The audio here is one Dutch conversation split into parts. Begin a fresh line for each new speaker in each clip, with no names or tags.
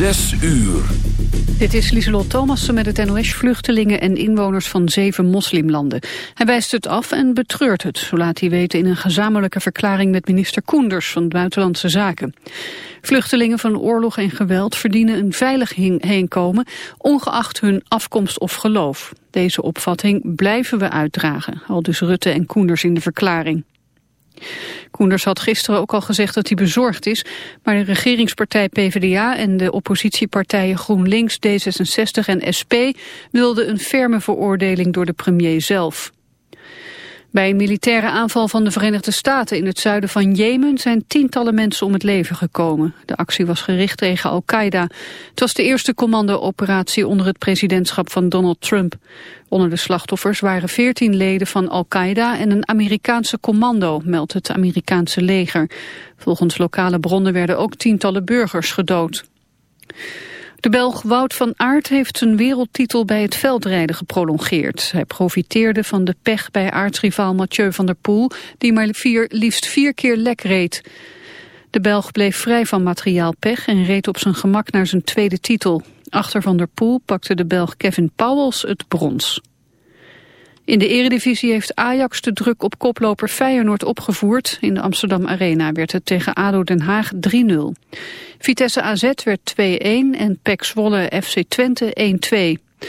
Zes uur.
Dit is Lieselot Thomassen met het NOS-vluchtelingen en inwoners van zeven moslimlanden. Hij wijst het af en betreurt het, zo laat hij weten in een gezamenlijke verklaring met minister Koenders van Buitenlandse Zaken. Vluchtelingen van oorlog en geweld verdienen een veilig heenkomen, ongeacht hun afkomst of geloof. Deze opvatting blijven we uitdragen, al dus Rutte en Koenders in de verklaring. Koenders had gisteren ook al gezegd dat hij bezorgd is, maar de regeringspartij PvdA en de oppositiepartijen GroenLinks, D66 en SP wilden een ferme veroordeling door de premier zelf. Bij een militaire aanval van de Verenigde Staten in het zuiden van Jemen zijn tientallen mensen om het leven gekomen. De actie was gericht tegen Al-Qaeda. Het was de eerste commandooperatie onder het presidentschap van Donald Trump. Onder de slachtoffers waren veertien leden van Al-Qaeda en een Amerikaanse commando, meldt het Amerikaanse leger. Volgens lokale bronnen werden ook tientallen burgers gedood. De Belg Wout van Aert heeft zijn wereldtitel bij het veldrijden geprolongeerd. Hij profiteerde van de pech bij aartsrivaal Mathieu van der Poel, die maar vier, liefst vier keer lek reed. De Belg bleef vrij van materiaalpech en reed op zijn gemak naar zijn tweede titel. Achter Van der Poel pakte de Belg Kevin Pauwels het brons. In de eredivisie heeft Ajax de druk op koploper Feyenoord opgevoerd. In de Amsterdam Arena werd het tegen ADO Den Haag 3-0. Vitesse AZ werd 2-1 en PEC Zwolle FC Twente 1-2.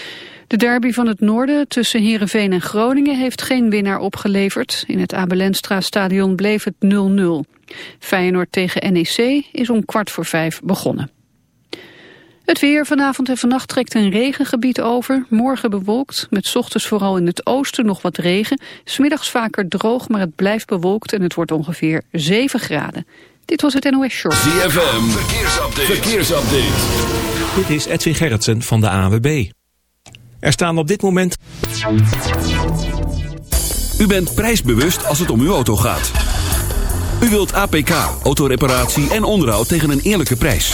De derby van het noorden tussen Heerenveen en Groningen heeft geen winnaar opgeleverd. In het Abelenstra stadion bleef het 0-0. Feyenoord tegen NEC is om kwart voor vijf begonnen. Het weer vanavond en vannacht trekt een regengebied over. Morgen bewolkt, met ochtends vooral in het oosten nog wat regen. Smiddags vaker droog, maar het blijft bewolkt en het wordt ongeveer 7 graden. Dit was het NOS Short.
ZFM, verkeersupdate. verkeersupdate.
Dit is Edwin Gerritsen van de AWB. Er staan op dit moment...
U bent prijsbewust als het om uw auto gaat. U wilt APK, autoreparatie en onderhoud tegen een eerlijke prijs.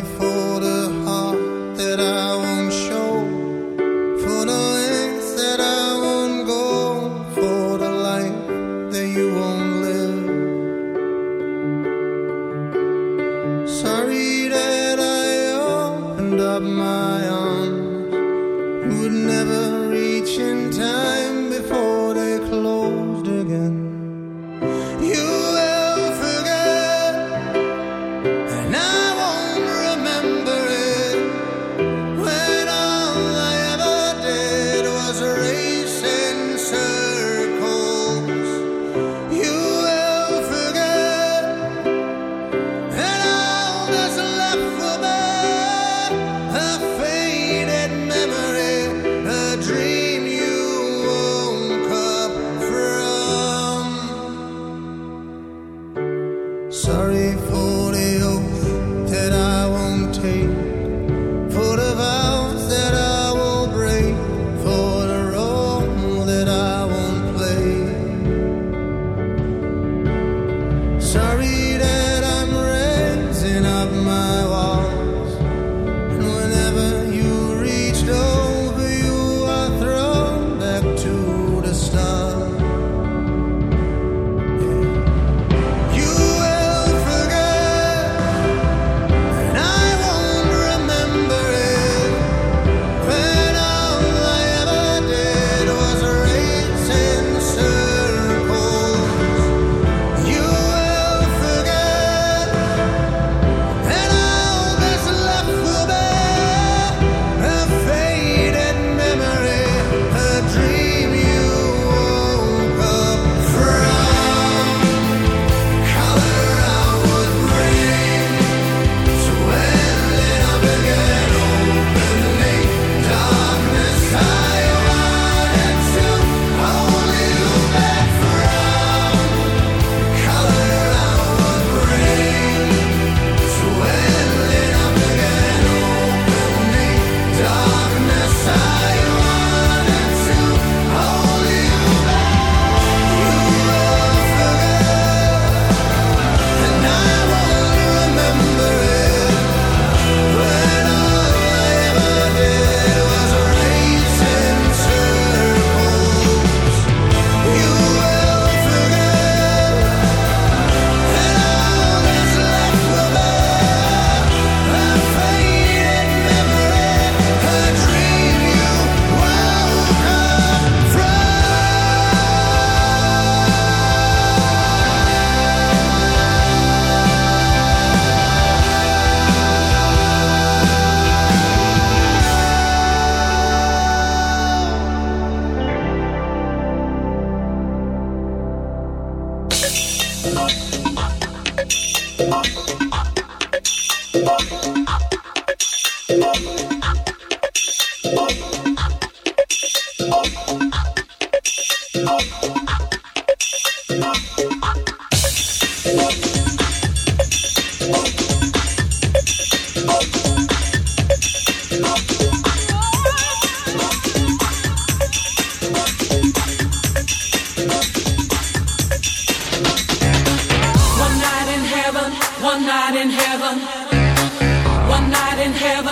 before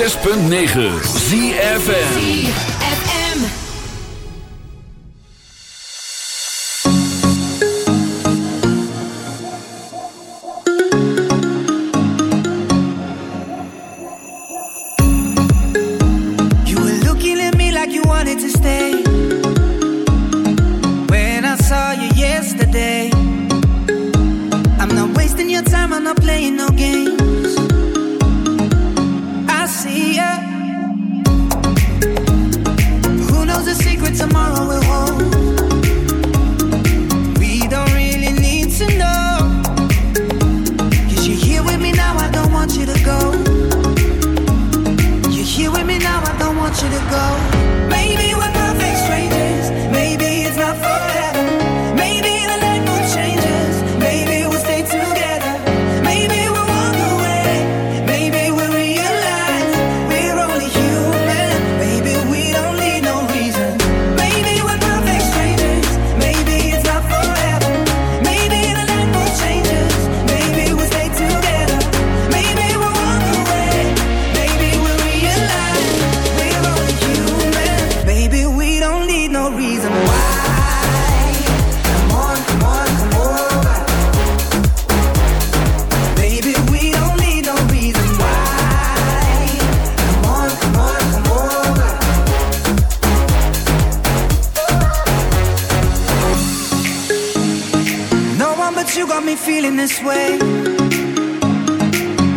106.9
ZFN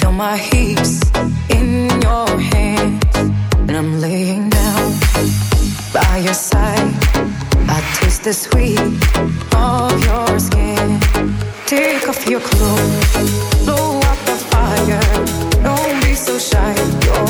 Feel
my hips in your hands, and I'm laying down by your side. I taste the sweet of your skin. Take off your clothes, blow out the fire. Don't be so shy. You're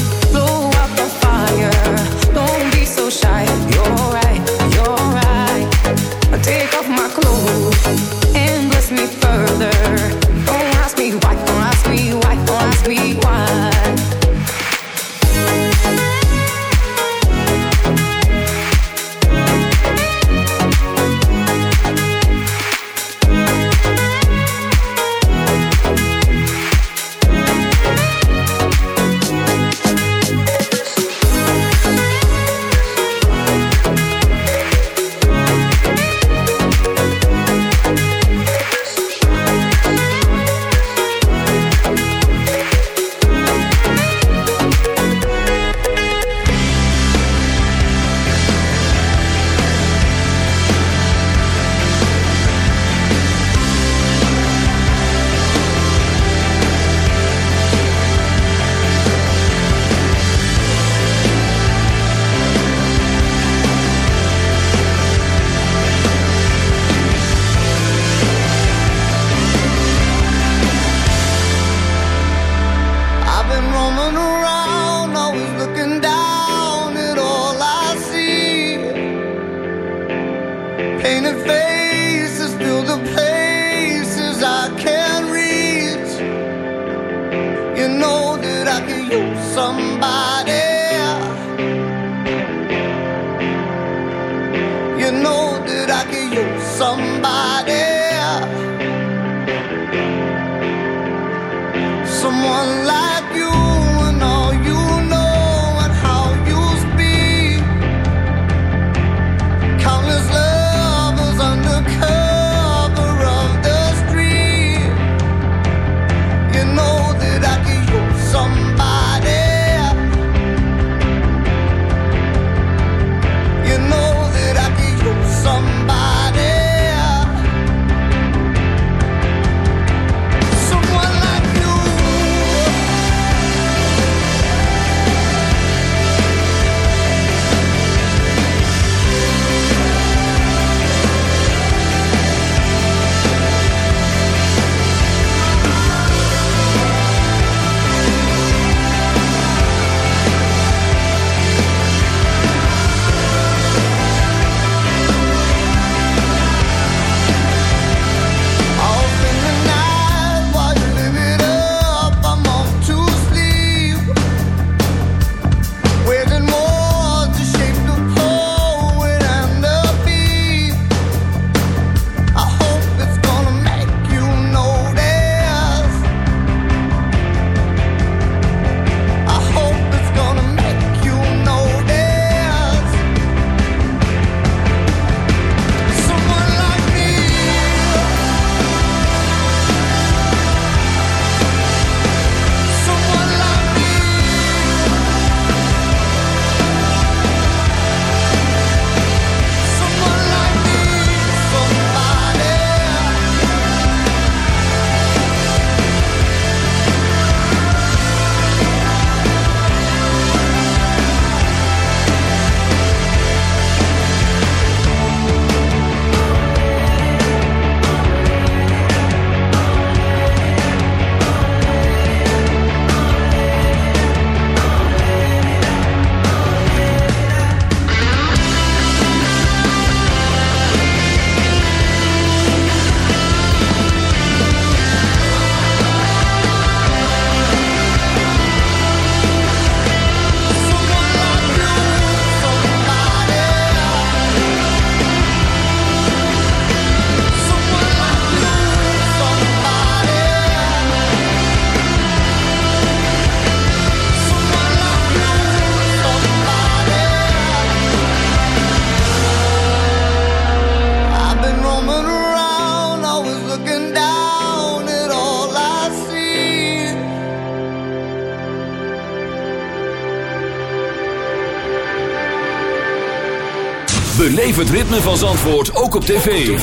Beleef het ritme van Zandvoort ook op tv.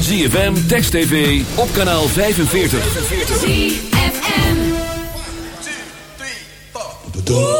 ZFM, Text TV, op kanaal 45.
ZFM. 1, 2, 3, 4.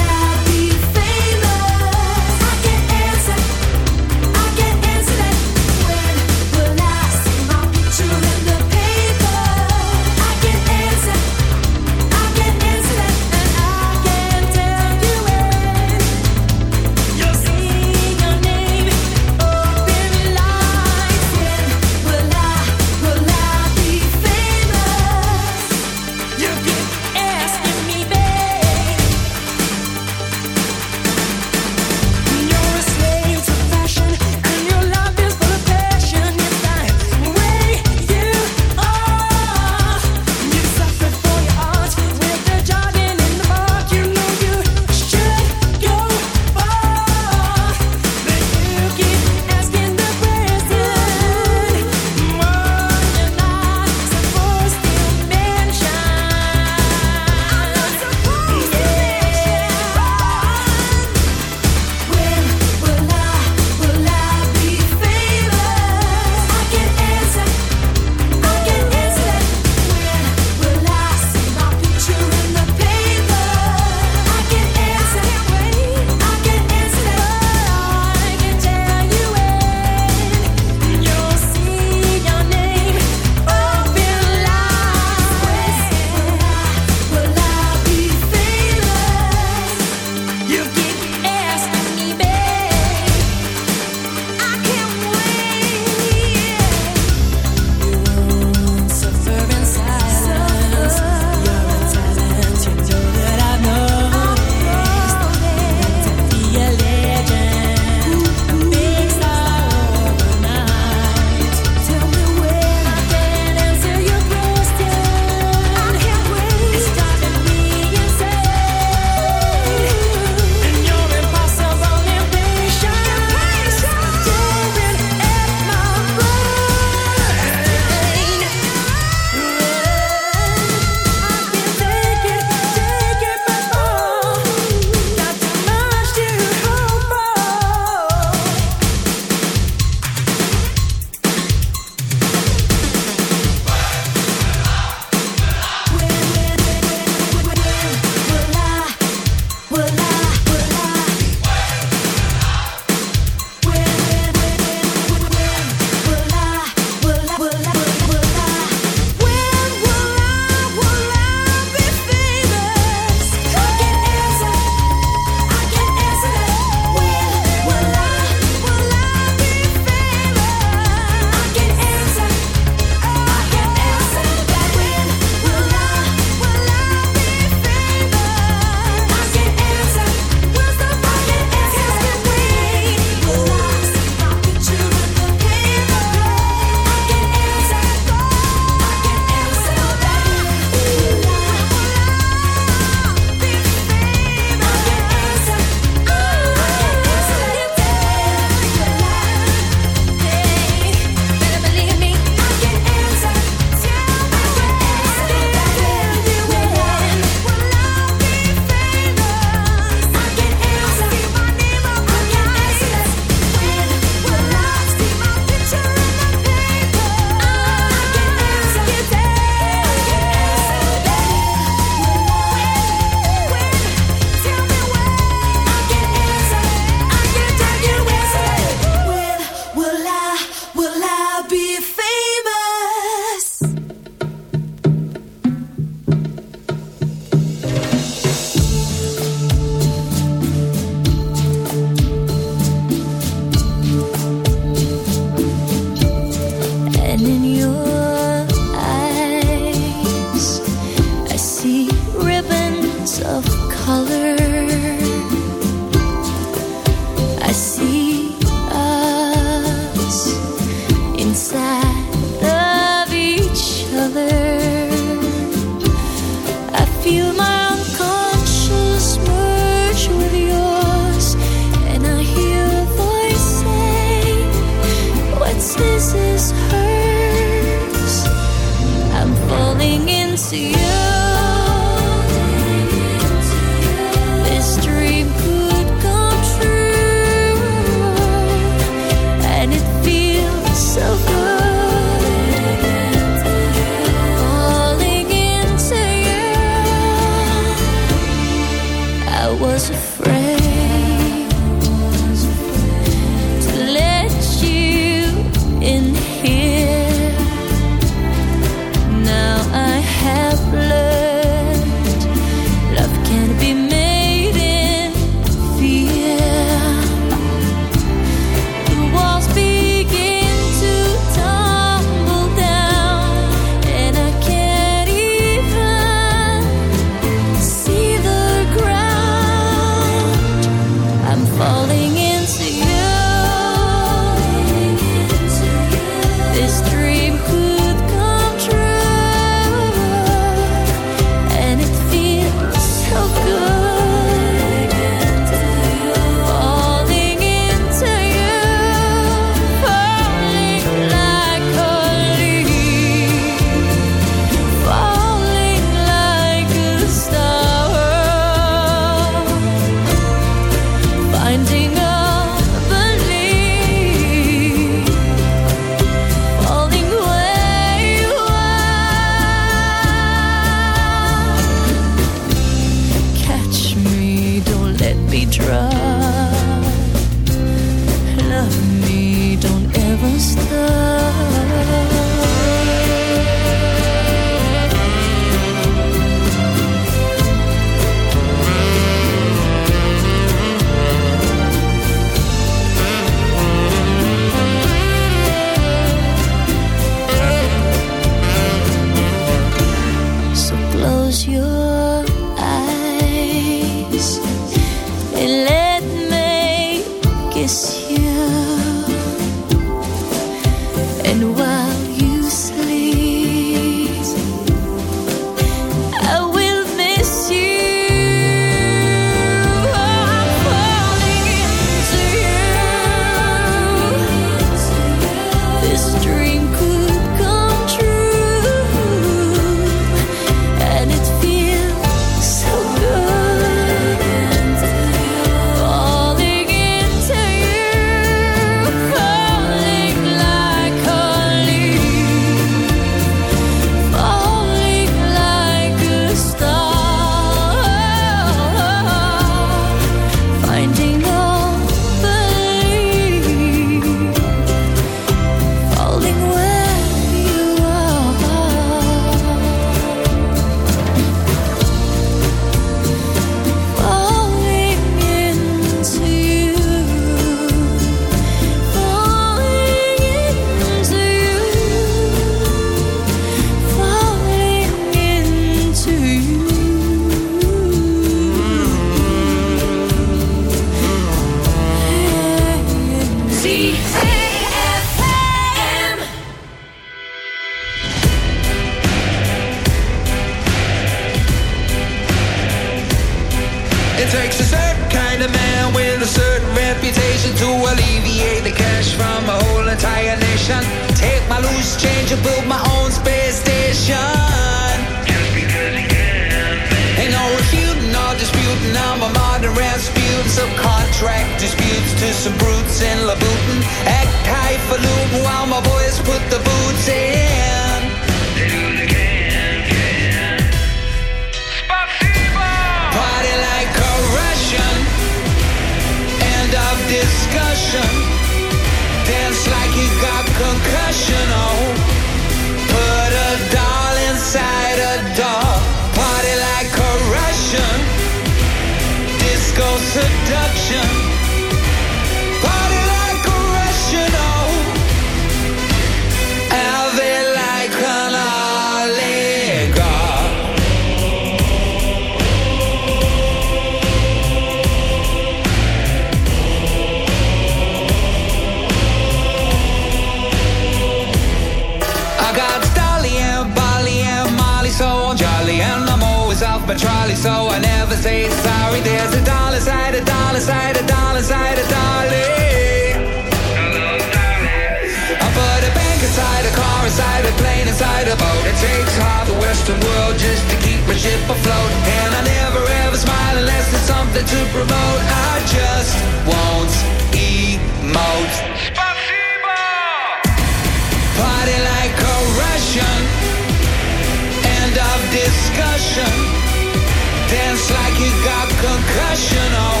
concussional.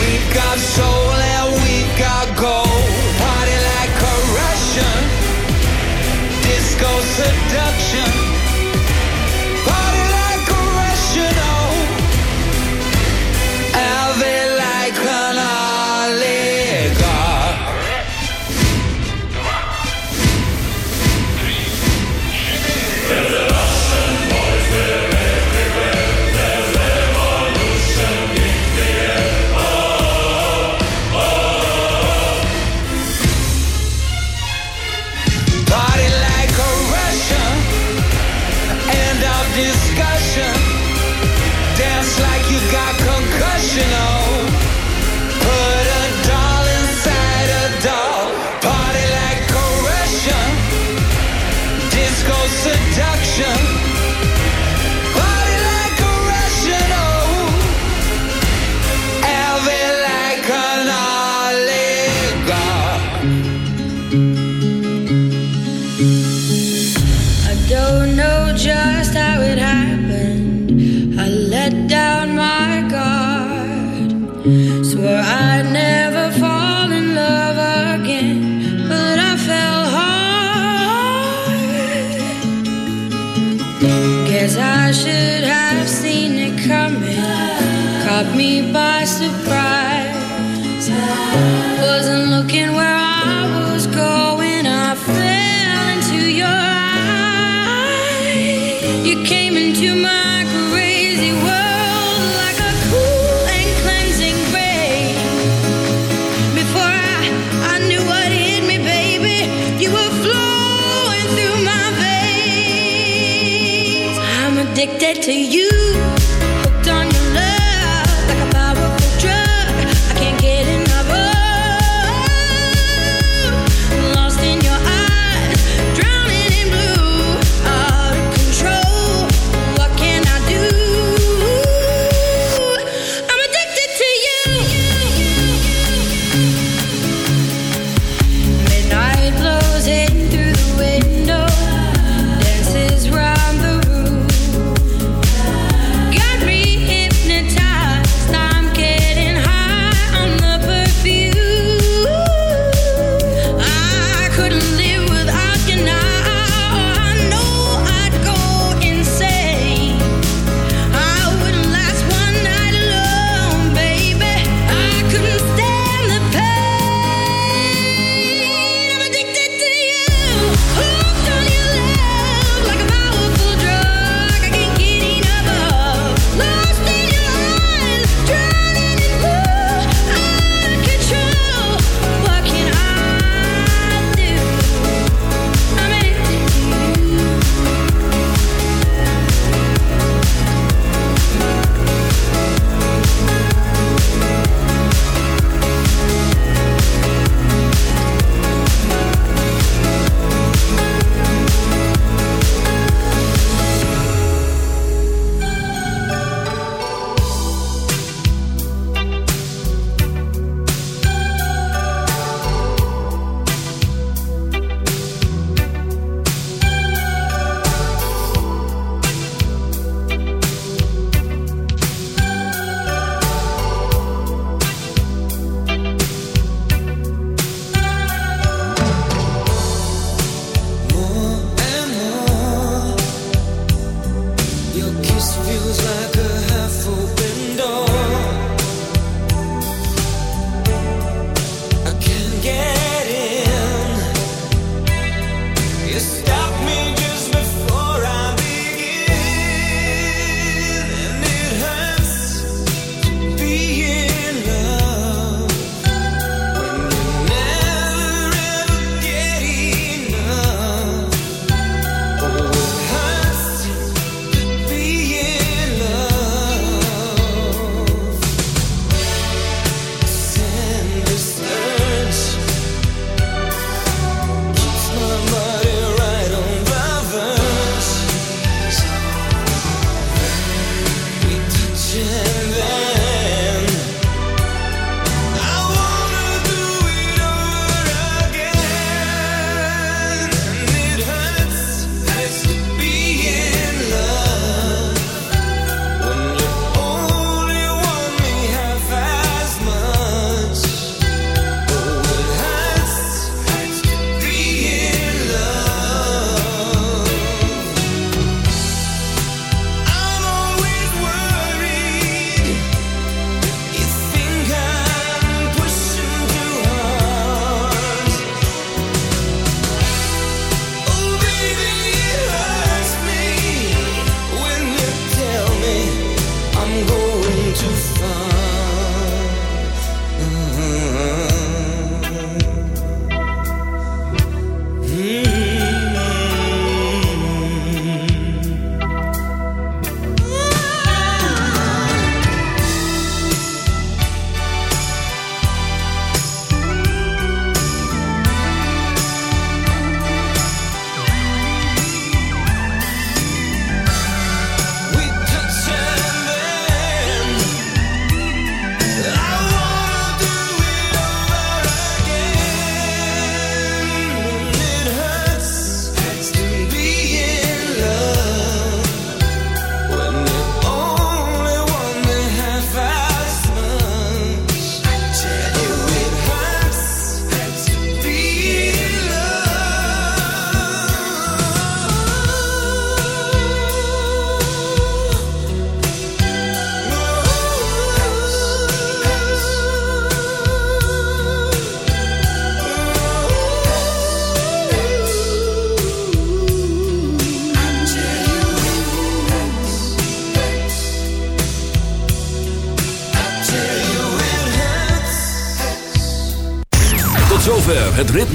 we got soul and we got gold. Party like Russian. Disco.
I should have seen it coming. Caught me by surprise. Wasn't looking where I was going. I fell into your eyes. You came into my addicted to you.